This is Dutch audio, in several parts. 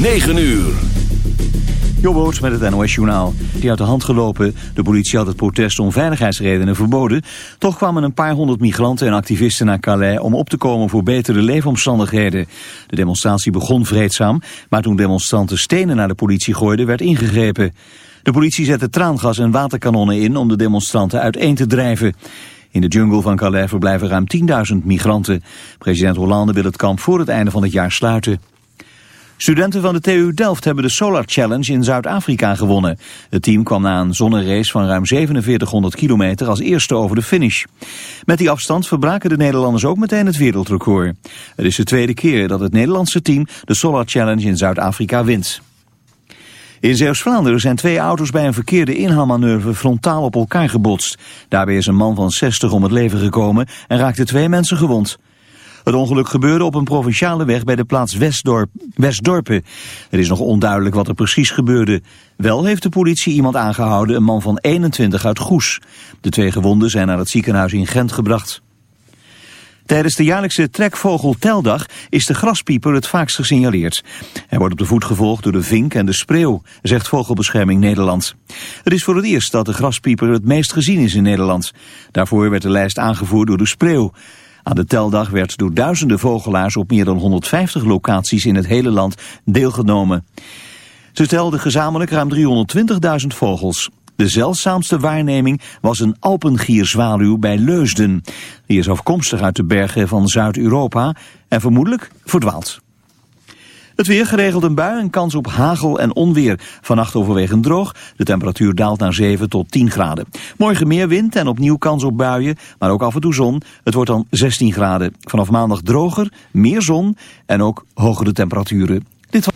9 uur. Jobboot met het NOS-journaal. Die uit de hand gelopen. De politie had het protest om veiligheidsredenen verboden. Toch kwamen een paar honderd migranten en activisten naar Calais... om op te komen voor betere leefomstandigheden. De demonstratie begon vreedzaam... maar toen demonstranten stenen naar de politie gooiden... werd ingegrepen. De politie zette traangas en waterkanonnen in... om de demonstranten uiteen te drijven. In de jungle van Calais verblijven ruim 10.000 migranten. President Hollande wil het kamp voor het einde van het jaar sluiten. Studenten van de TU Delft hebben de Solar Challenge in Zuid-Afrika gewonnen. Het team kwam na een zonnerace van ruim 4700 kilometer als eerste over de finish. Met die afstand verbraken de Nederlanders ook meteen het wereldrecord. Het is de tweede keer dat het Nederlandse team de Solar Challenge in Zuid-Afrika wint. In Zeeuws-Vlaanderen zijn twee auto's bij een verkeerde inhaalmanoeuvre frontaal op elkaar gebotst. Daarbij is een man van 60 om het leven gekomen en raakte twee mensen gewond. Het ongeluk gebeurde op een provinciale weg bij de plaats Westdorp, Westdorpen. Er is nog onduidelijk wat er precies gebeurde. Wel heeft de politie iemand aangehouden, een man van 21 uit Goes. De twee gewonden zijn naar het ziekenhuis in Gent gebracht. Tijdens de jaarlijkse trekvogelteldag is de graspieper het vaakst gesignaleerd. Hij wordt op de voet gevolgd door de vink en de spreeuw, zegt Vogelbescherming Nederland. Het is voor het eerst dat de graspieper het meest gezien is in Nederland. Daarvoor werd de lijst aangevoerd door de spreeuw. Aan de teldag werd door duizenden vogelaars op meer dan 150 locaties in het hele land deelgenomen. Ze telden gezamenlijk ruim 320.000 vogels. De zeldzaamste waarneming was een alpengierzwaluw bij Leusden. Die is afkomstig uit de bergen van Zuid-Europa en vermoedelijk verdwaald. Het weer geregeld een bui en kans op hagel en onweer. Vannacht overwegend droog. De temperatuur daalt naar 7 tot 10 graden. Morgen meer wind en opnieuw kans op buien, maar ook af en toe zon. Het wordt dan 16 graden. Vanaf maandag droger, meer zon en ook hogere temperaturen. Dit was...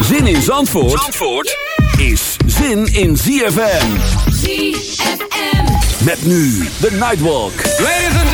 Zin in Zandvoort, Zandvoort is zin in ZFM. ZFM. Met nu de Nightwalk. Ladies and.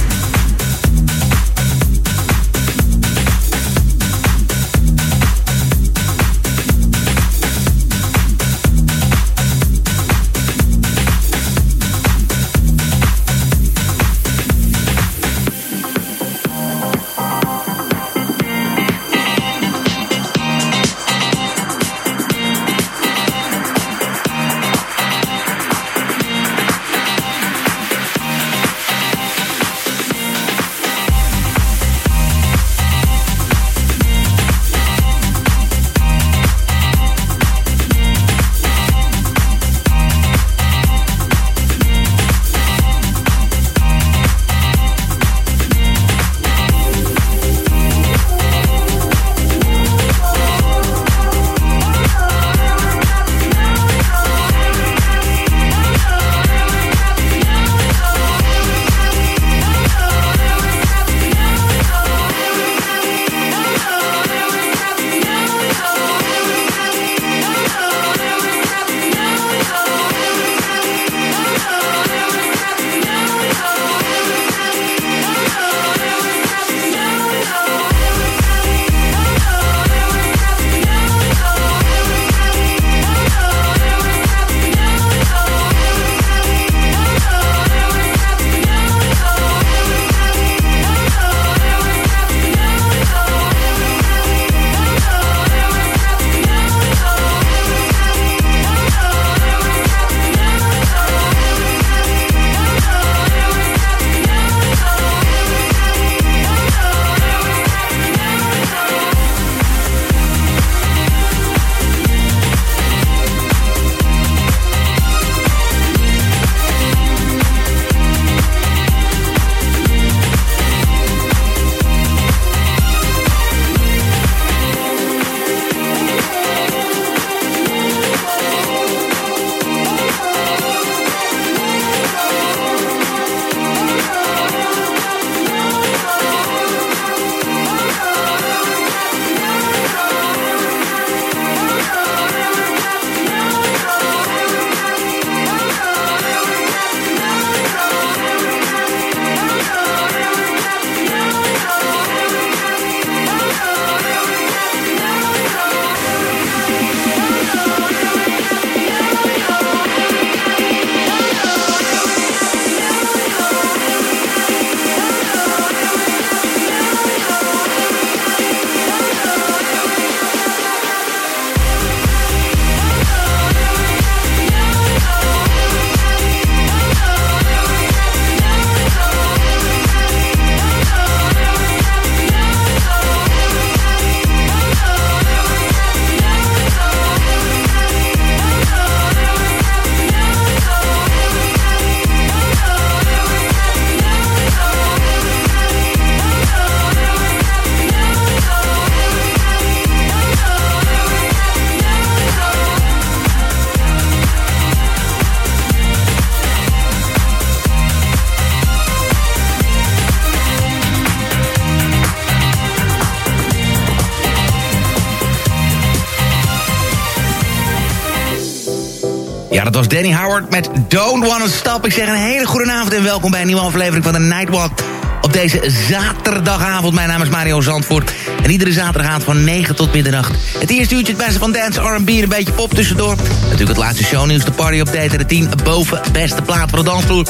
Don't Wanna Stop. Ik zeg een hele goede avond en welkom bij een nieuwe aflevering van de Nightwalk. Op deze zaterdagavond. Mijn naam is Mario Zandvoort. En iedere zaterdagavond van 9 tot middernacht. Het eerste uurtje het beste van dance, R&B en een beetje pop tussendoor. Natuurlijk het laatste shownieuws, de party update en de 10 boven beste plaat voor de dansvloer.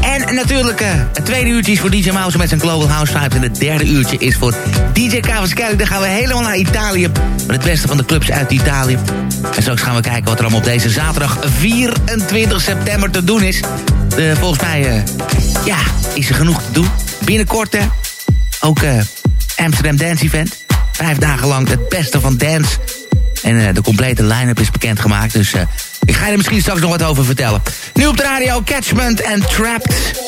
En natuurlijk uh, het tweede uurtje is voor DJ Mouse met zijn Global House Vibes. En het derde uurtje is voor DJ Cavaschelli. Dan gaan we helemaal naar Italië. Met het beste van de clubs uit Italië. En straks gaan we kijken wat er allemaal op deze zaterdag 24 september te doen is. Volgens mij uh, ja, is er genoeg te doen. Binnenkort ook uh, Amsterdam Dance Event. Vijf dagen lang het beste van dance. En de complete line-up is bekendgemaakt. Dus ik ga je er misschien straks nog wat over vertellen. Nu op de radio Catchment en Trapped.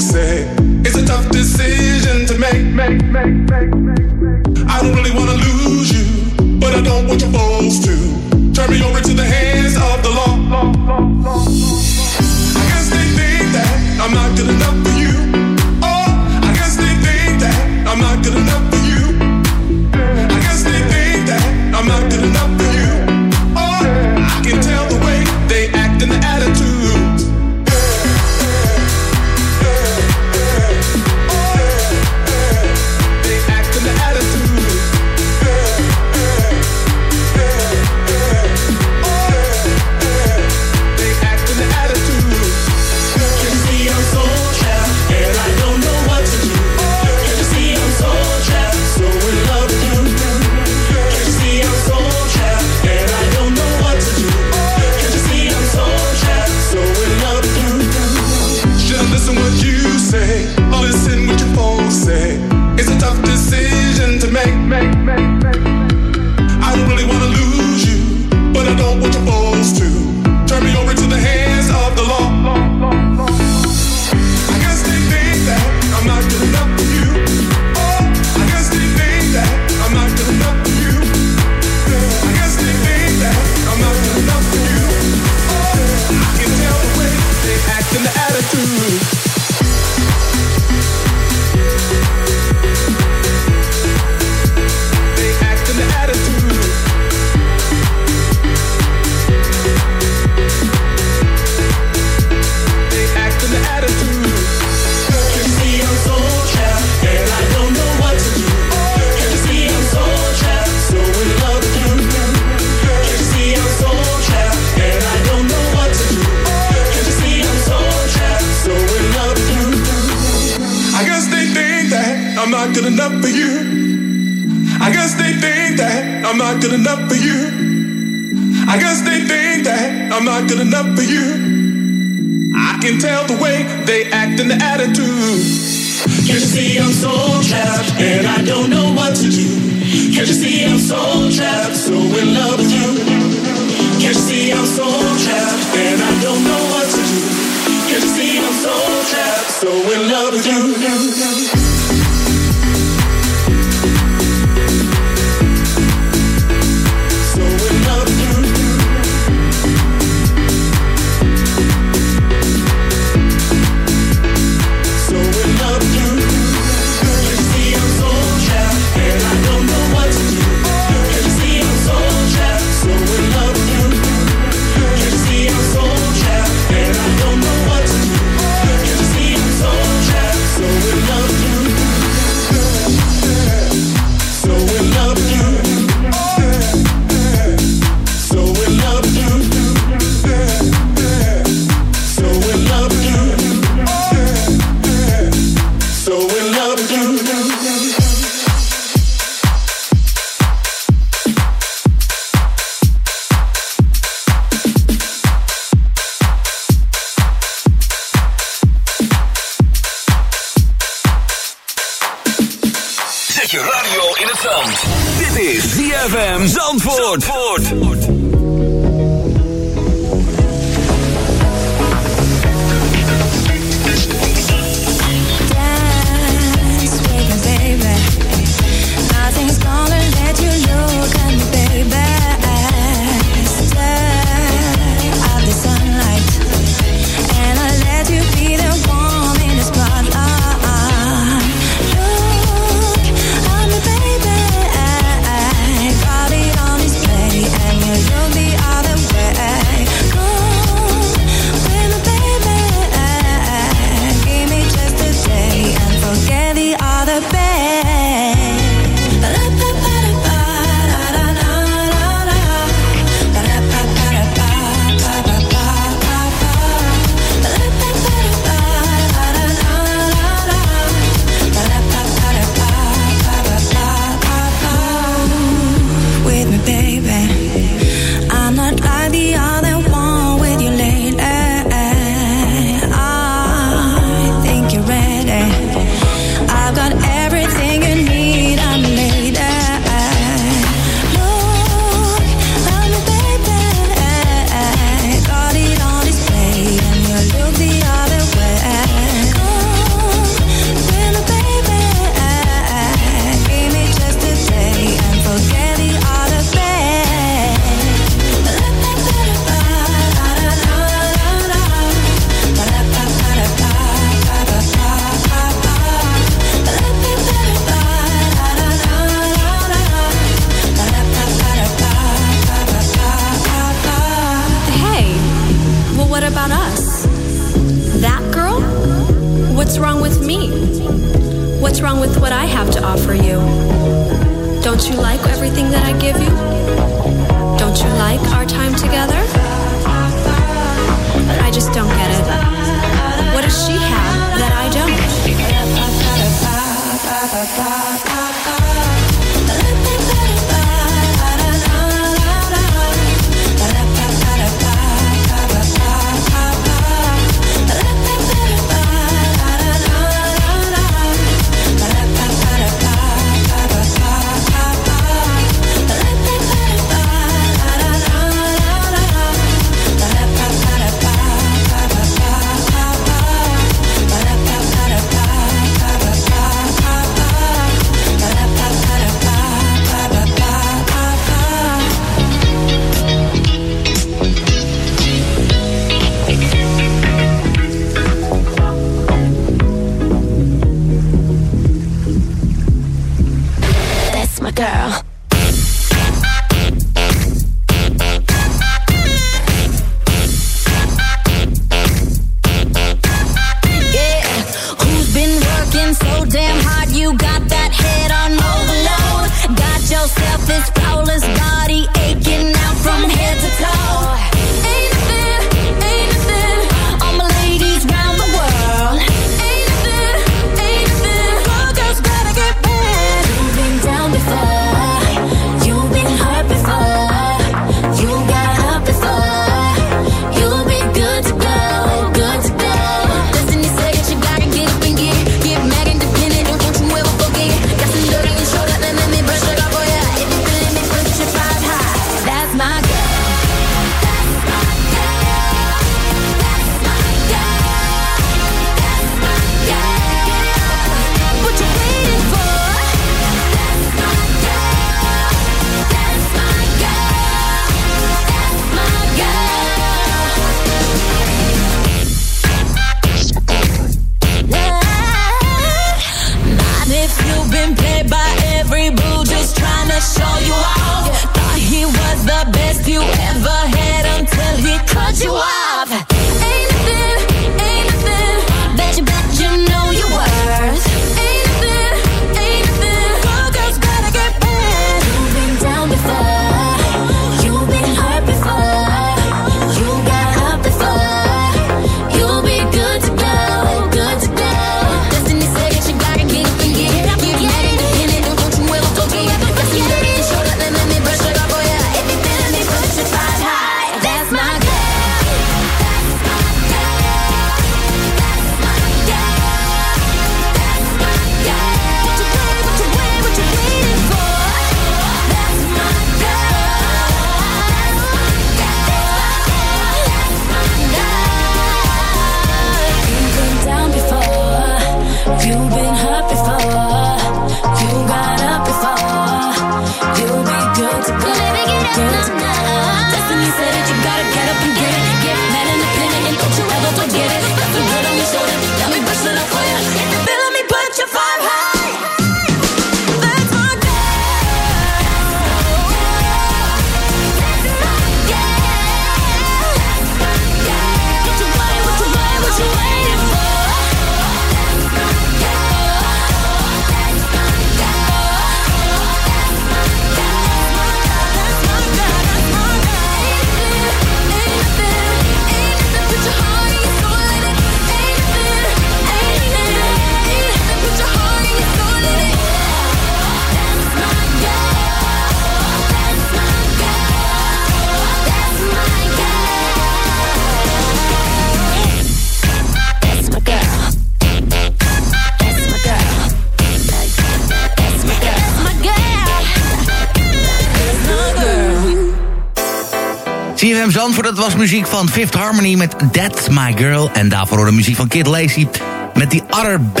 Zandvoort, dat was muziek van Fifth Harmony met That's My Girl. En daarvoor de muziek van Kid Lacey met die Other B.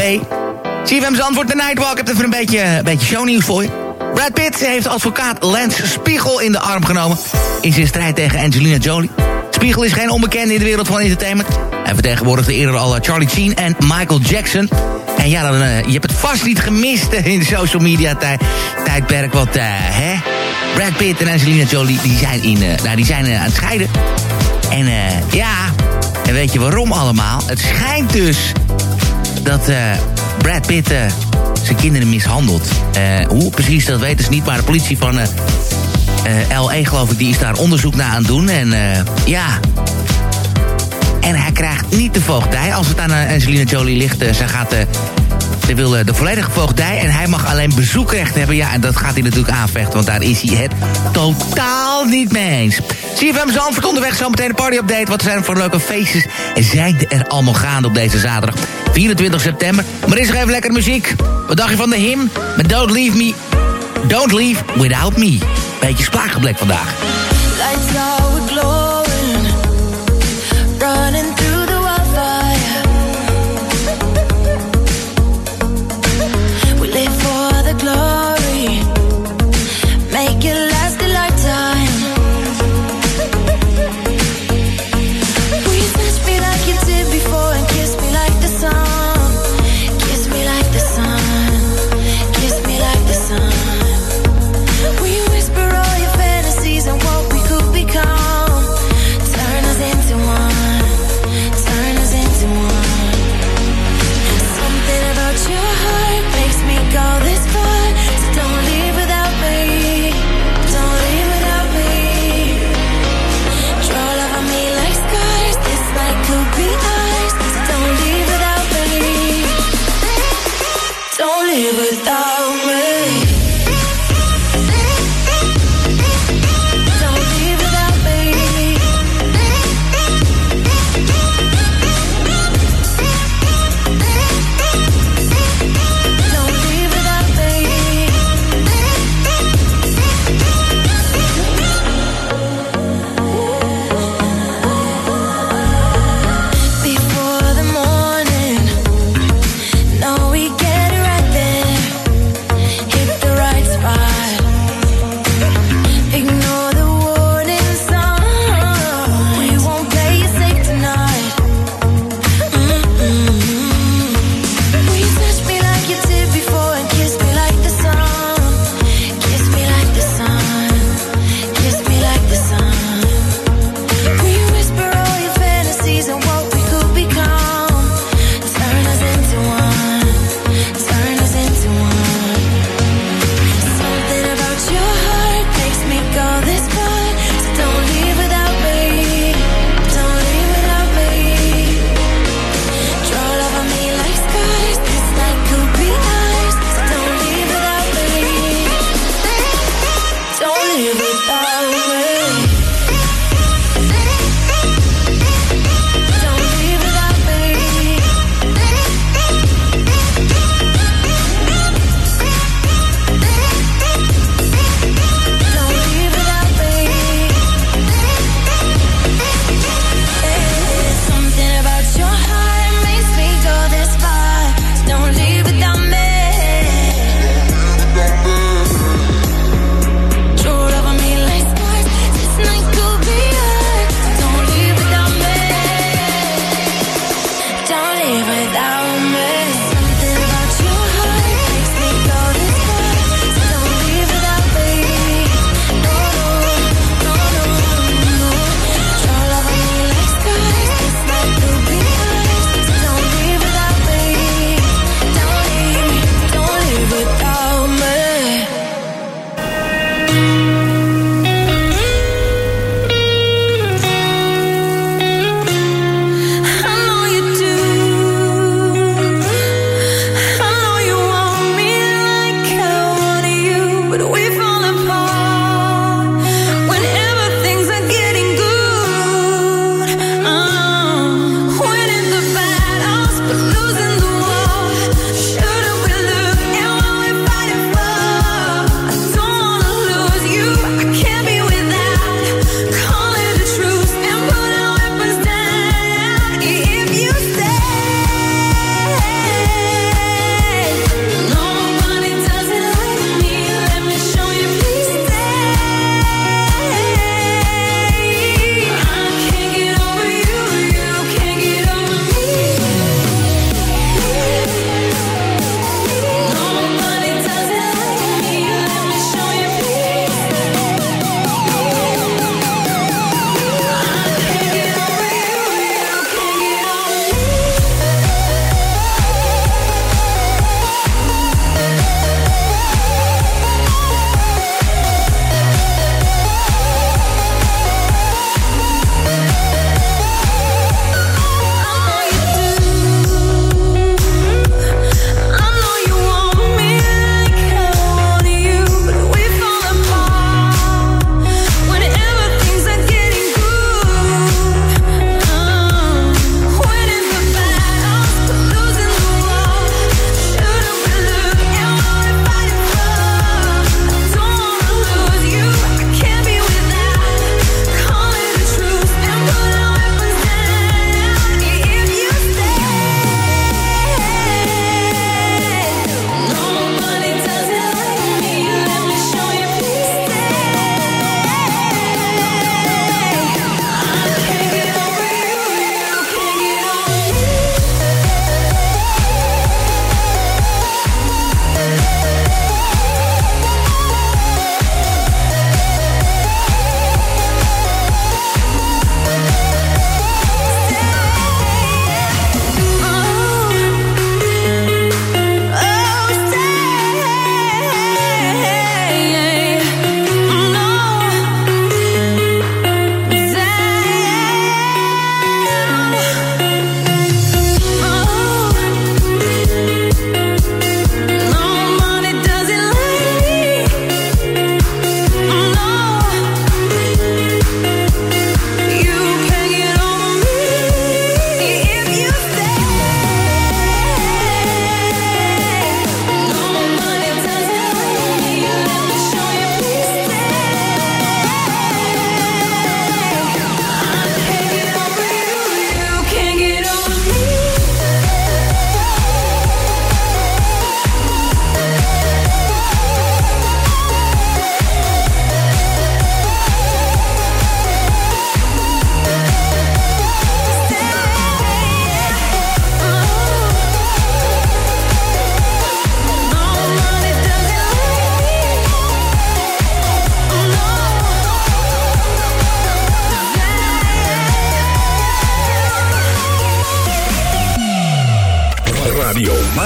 CFM Zandvoort, de Nightwalk. Ik heb even een beetje, beetje shownieuws voor je. Brad Pitt heeft advocaat Lance Spiegel in de arm genomen... in zijn strijd tegen Angelina Jolie. Spiegel is geen onbekende in de wereld van entertainment. Hij vertegenwoordigde eerder al Charlie Sheen en Michael Jackson... En ja, dan, uh, je hebt het vast niet gemist in de social media tijd, tijdperk. Want, uh, hè? Brad Pitt en Angelina Jolie, die zijn, in, uh, nou, die zijn aan het scheiden. En ja, en weet je waarom allemaal? Het schijnt dus dat Brad Pitt zijn kinderen mishandelt. hoe precies, dat weten ze niet. Maar de politie van L.A. geloof ik, die is daar onderzoek naar aan het doen. En ja... En hij krijgt niet de voogdij. Als het aan Angelina Jolie ligt, zij gaat... Ze wil de volledige voogdij en hij mag alleen bezoekrecht hebben. Ja, en dat gaat hij natuurlijk aanvechten, want daar is hij het totaal niet mee eens. CFM onderweg, zo meteen een party-update. Wat zijn er voor leuke feestjes zijn er allemaal gaande op deze zaterdag, 24 september. Maar is er even lekker muziek. Wat dacht je van de hymn? Met Don't Leave Me, Don't Leave Without Me. Beetje spraakgeblek vandaag.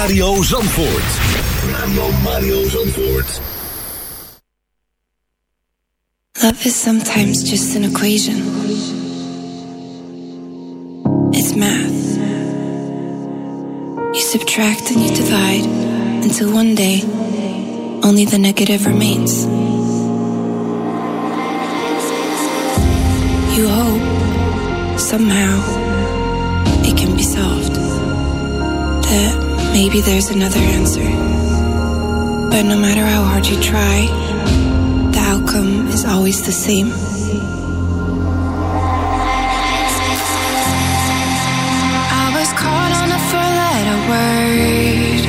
Mario Zandvoort. Radio Mario Zandvoort. Love is sometimes just an equation. It's math. You subtract and you divide until one day only the negative remains. You hope somehow it can be solved. That maybe there's another answer. But no matter how hard you try, the outcome is always the same. I was caught on a four letter word.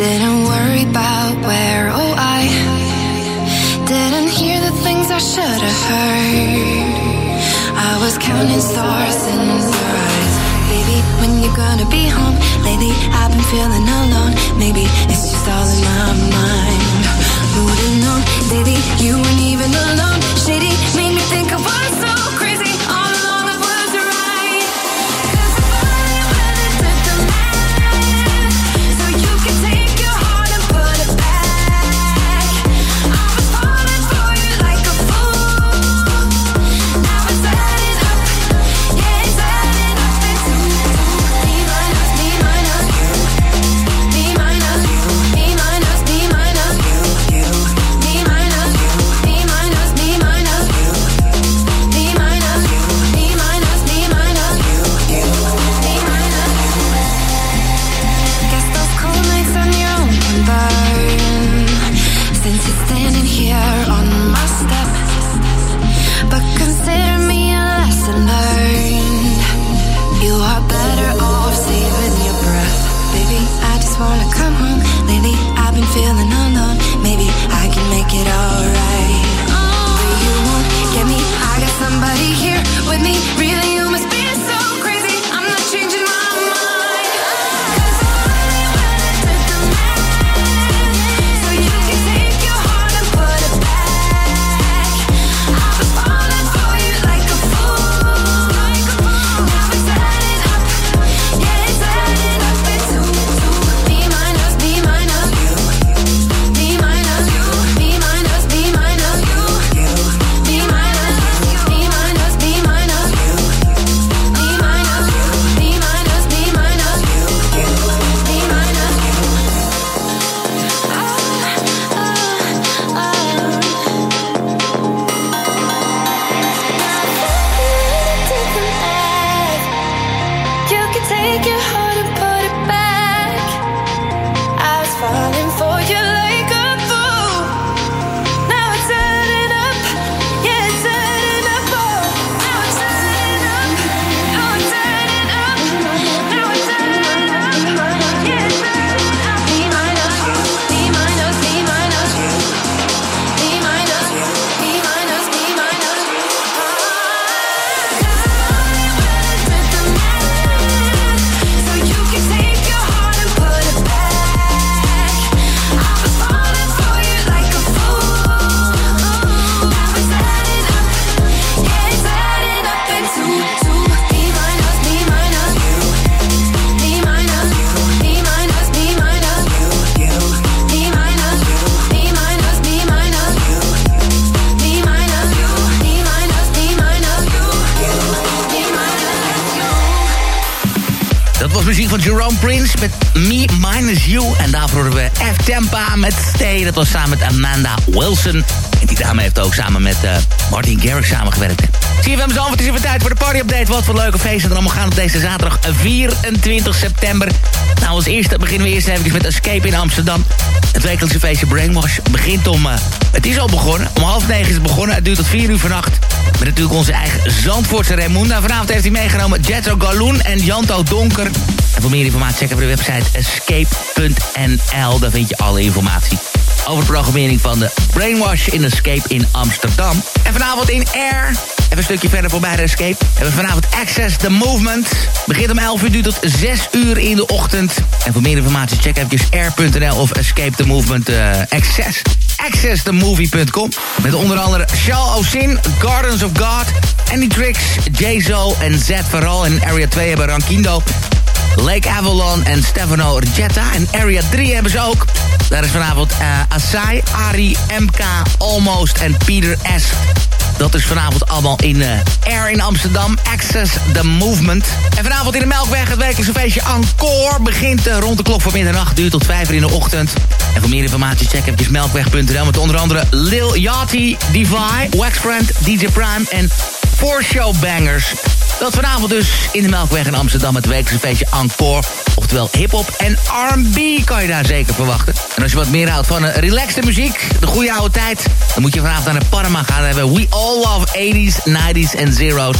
Didn't worry about where, oh, I didn't hear the things I should have heard. I was counting stars. You gonna be home? Lately, I've been feeling alone. Maybe it's just all in my mind. Who would have known? Baby, you weren't even alone. Shady made me think I was so Me Minus You. En daarvoor horen we F Tempa met Stay. Dat was samen met Amanda Wilson. En die dame heeft ook samen met eh, Martin Garrix samengewerkt. Zie je hem zo, het is even tijd voor de party-update. Wat voor leuke feesten er allemaal gaan op deze zaterdag 24 september. Nou, als eerste beginnen we eerst even met Escape in Amsterdam. Het wekelijkse feestje Brainwash begint om... eh, het is al begonnen. Om half negen is het begonnen. Het duurt tot vier uur vannacht. Met natuurlijk onze eigen Zandvoortse Raymond. Vanavond heeft hij meegenomen Jetro Galoen en Janto Donker. En voor meer informatie check even de website escape.nl. Daar vind je alle informatie over de programmering van de Brainwash in Escape in Amsterdam. En vanavond in Air, even een stukje verder voorbij de Escape... hebben we vanavond Access the Movement. Begint om 11 uur, duurt tot 6 uur in de ochtend. En voor meer informatie check even air.nl of Escape the Movement eh, Access. accessthemovie.com. Met onder andere Shal Osin, Gardens of God... Andy Tricks, J-Zo en Z vooral. En in Area 2 hebben Rankindo... Lake Avalon en Stefano Ricetta. En Area 3 hebben ze ook. Daar is vanavond uh, Asai, Ari, MK, Almost en Peter S. Dat is vanavond allemaal in uh, Air in Amsterdam. Access the Movement. En vanavond in de Melkweg het wekelijkse feestje Encore. Begint uh, rond de klok van middernacht. Duurt tot 5 uur in de ochtend. En voor meer informatie check even melkweg.nl. Met onder andere Lil Yachty, Divide, Waxfriend, DJ Prime en Four Show Bangers. Dat vanavond dus in de Melkweg in Amsterdam het wekelijkse feestje Encore. Oftewel hip-hop en R&B kan je daar zeker verwachten. En als je wat meer houdt van uh, relaxte muziek, de goede oude tijd... dan moet je vanavond naar de Parma gaan. Hebben we All Love 80s, 90s en Zero's.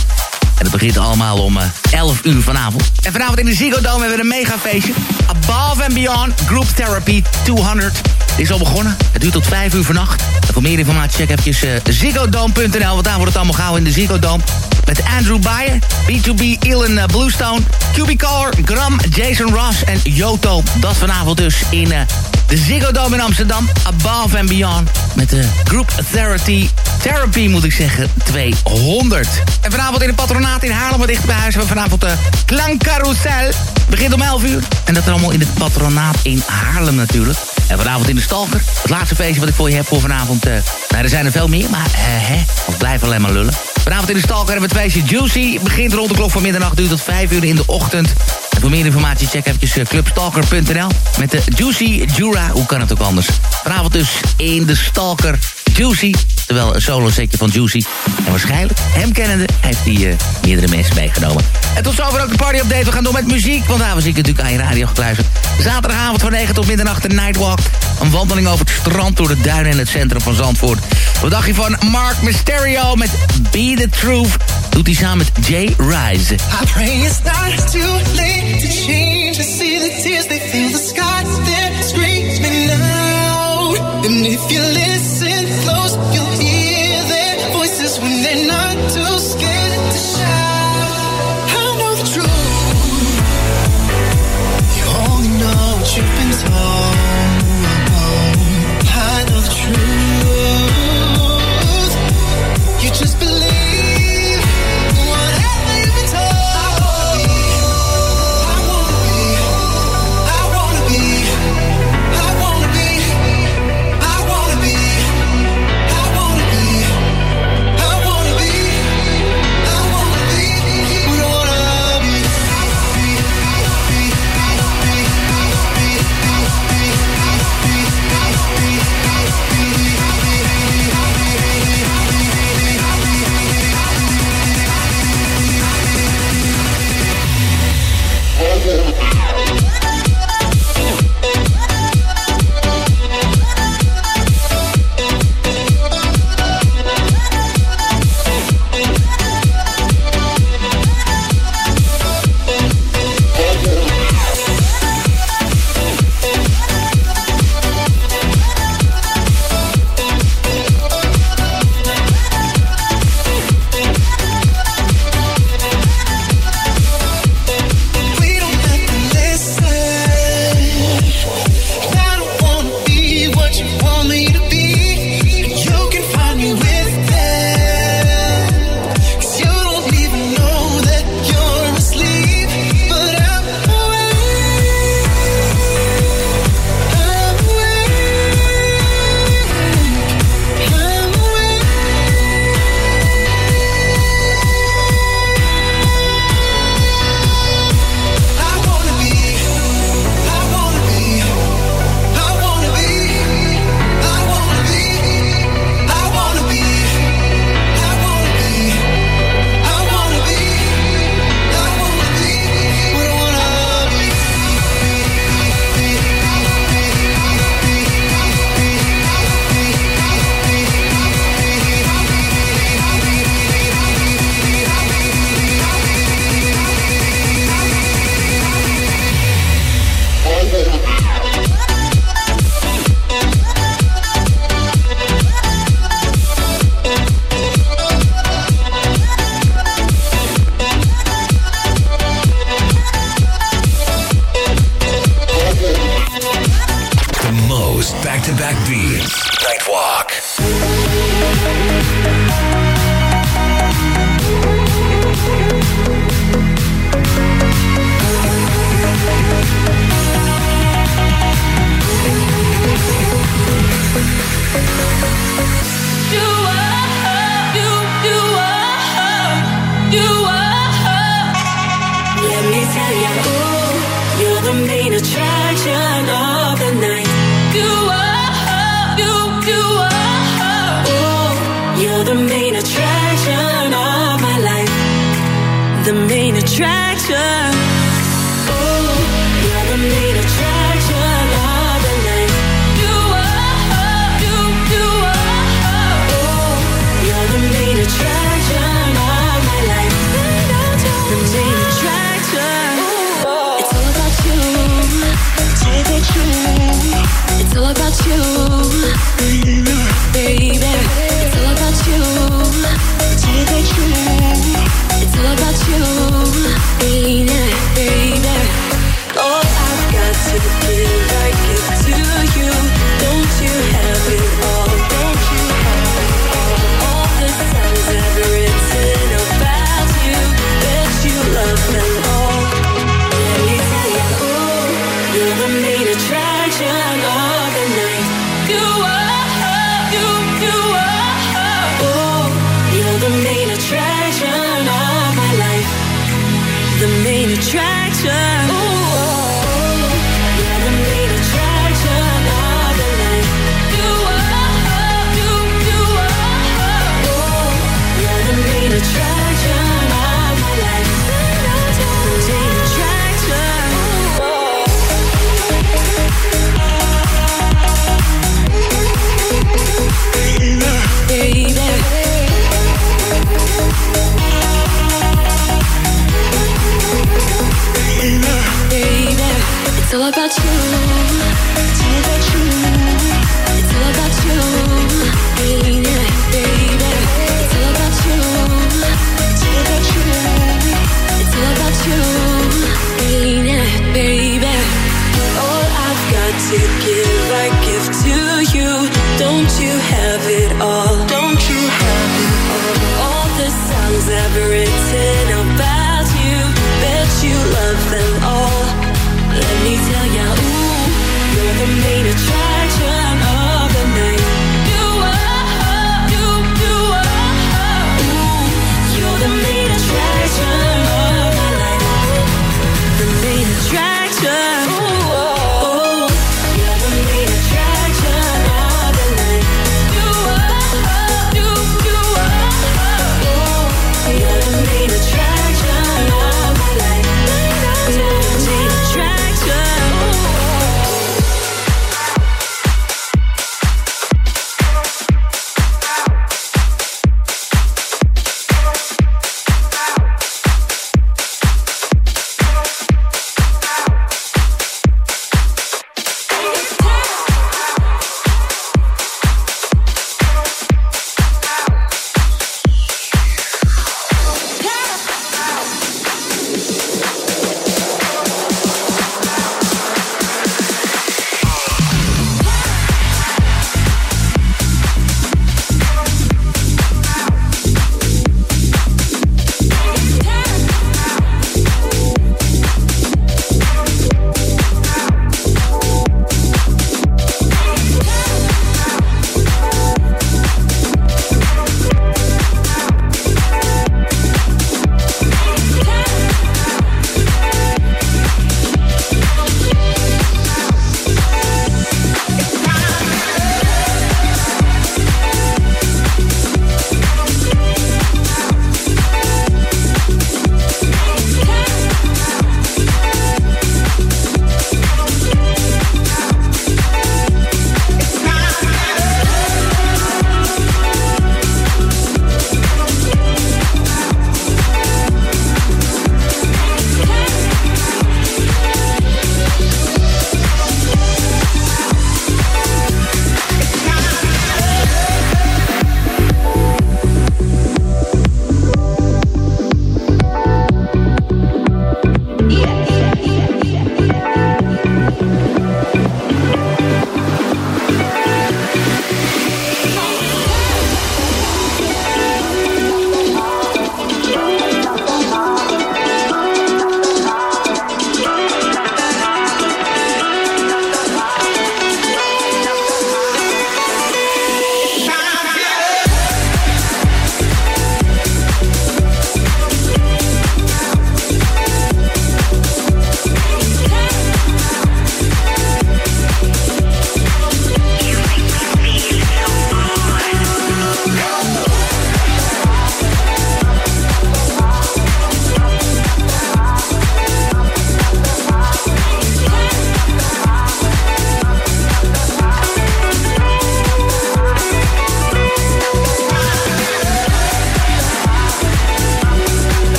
En het begint allemaal om uh, 11 uur vanavond. En vanavond in de Ziggo Dome hebben we een megafeestje. Above and Beyond Group Therapy 200. Het is al begonnen. Het duurt tot 5 uur vannacht. En voor meer informatie check even uh, ziggodome.nl. Want daar wordt het allemaal gauw in de Ziggo Dome. Met Andrew Bayer, B2B, Ilan uh, Bluestone, Cubicolor, Gram, Jason Ross en Joto. Dat vanavond dus in uh, de Ziggo Dome in Amsterdam. Above and Beyond. Met de Group Therapy, Therapy moet ik zeggen, 200. En vanavond in de patronaat in Haarlem, wat dicht bij huis, hebben we vanavond de Klankcarousel. Begint om 11 uur. En dat allemaal in het patronaat in Haarlem natuurlijk. En vanavond in de Stalker. Het laatste feestje wat ik voor je heb voor vanavond. Uh, nou, er zijn er veel meer, maar uh, hè, blijven alleen maar lullen. Vanavond in de Stalker hebben we het feestje Juicy. Begint rond de klok van middernacht, duurt tot 5 uur in de ochtend. En voor meer informatie check even clubstalker.nl. Met de Juicy Jura, hoe kan het ook anders? Vanavond dus in de Stalker Juicy. Terwijl een solo setje van Juicy. En waarschijnlijk, hem kennende, heeft hij uh, meerdere mensen meegenomen. En tot zover ook de party update. We gaan door met muziek, want daar was ik natuurlijk aan je radio gekluisterd. Zaterdagavond van 9 tot middernacht de Nightwalk. Een wandeling over het strand door de duinen in het centrum van Zandvoort. Wat dacht je van Mark Mysterio met Be The Truth? Doet hij samen met Jay Rise. I pray it's not too late to change. I see the tears, they fill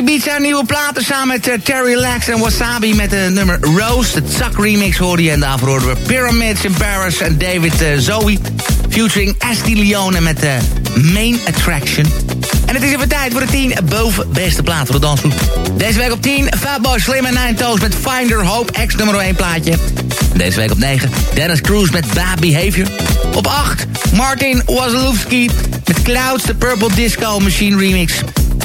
Ibiza nieuwe platen samen met uh, Terry Lax en Wasabi met de nummer Rose. De Zack remix hoorde je en daarvoor hoorden we Pyramids in Paris en David uh, Zoe. Featuring Asti Leone met de Main Attraction. En het is even tijd voor de 10 boven beste plaat voor de dansgroep. Deze week op 10 Fatboy Slim en Nine Toes met Finder Hope, ex nummer 1 plaatje. Deze week op 9 Dennis Cruz met Bad Behavior. Op 8 Martin Wasilewski met Clouds, de Purple Disco Machine remix.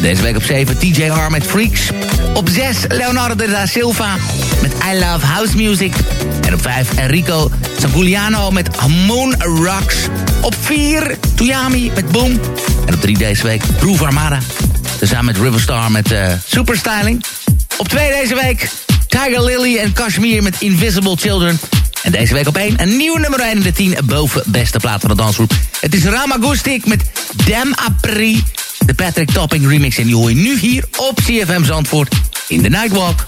Deze week op 7 TJR met Freaks. Op 6 Leonardo da Silva met I Love House Music. En op 5 Enrico Sambuliano met Moon Rocks. Op 4 Tuyami met Boom. En op 3 deze week Groove Armada. Tezamen met Riverstar met uh, Superstyling. Op 2 deze week Tiger Lily en Kashmir met Invisible Children. En deze week op 1 een nieuwe nummer 1 in de 10 boven beste plaat van de dansgroep. Het is Ramagustik met Dem Apri. De Patrick Topping remix. En die nu hier op CFM Zandvoort in de Nightwalk.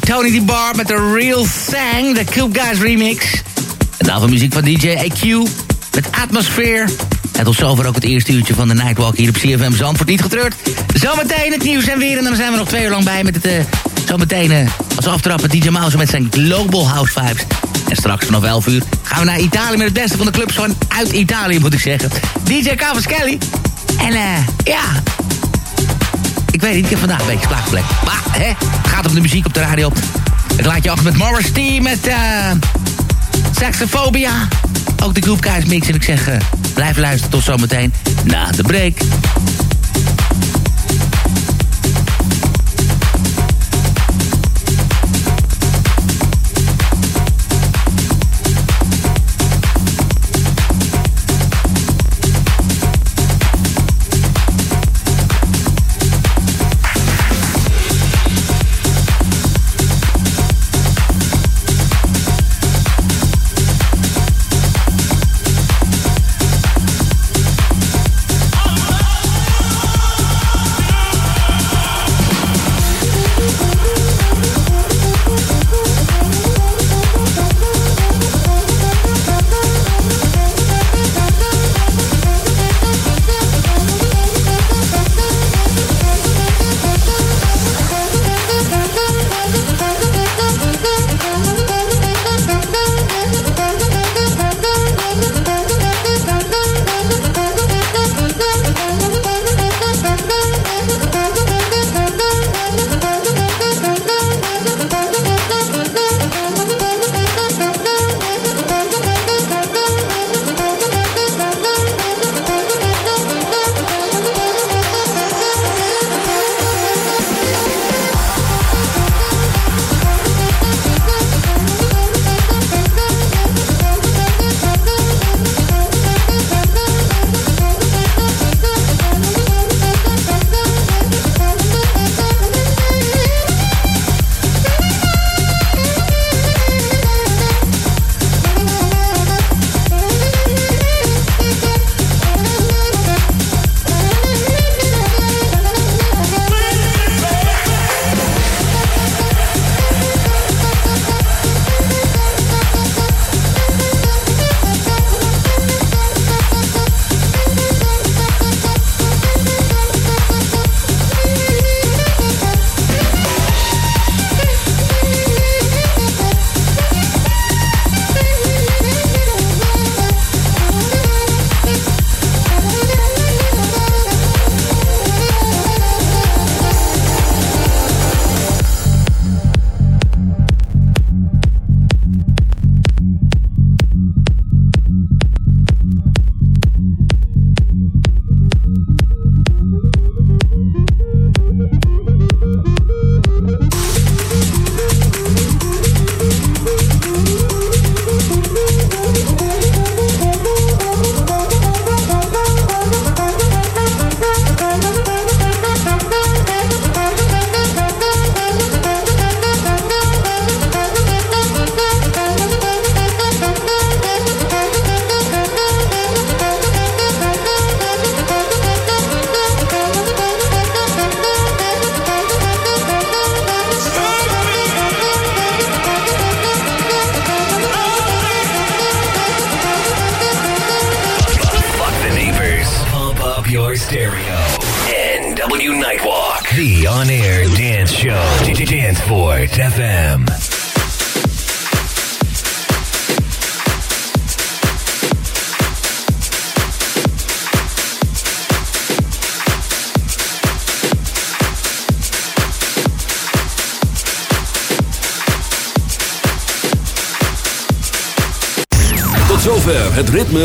Tony D. Bar met de Real Sang, de Cube Guys remix. En daarvoor muziek van DJ AQ met Atmosfeer. En tot zover ook het eerste uurtje van de Nightwalk hier op CFM Zandvoort. Niet getreurd. Zometeen het nieuws en weer. En dan zijn we nog twee uur lang bij met het... Uh, zometeen uh, als aftrappen DJ Mouse met zijn Global House Vibes. En straks vanaf 11 uur gaan we naar Italië met het beste van de clubs van uit Italië moet ik zeggen. DJ Cavaschelli. En eh, ja, ik weet niet, ik heb vandaag een beetje slaapplek. Maar, hè, gaat om de muziek op de radio. Ik laat je achter met Morris T. met uh, Saxophobia. Ook de Guys mix. En ik zeg, uh, blijf luisteren tot zometeen na de break.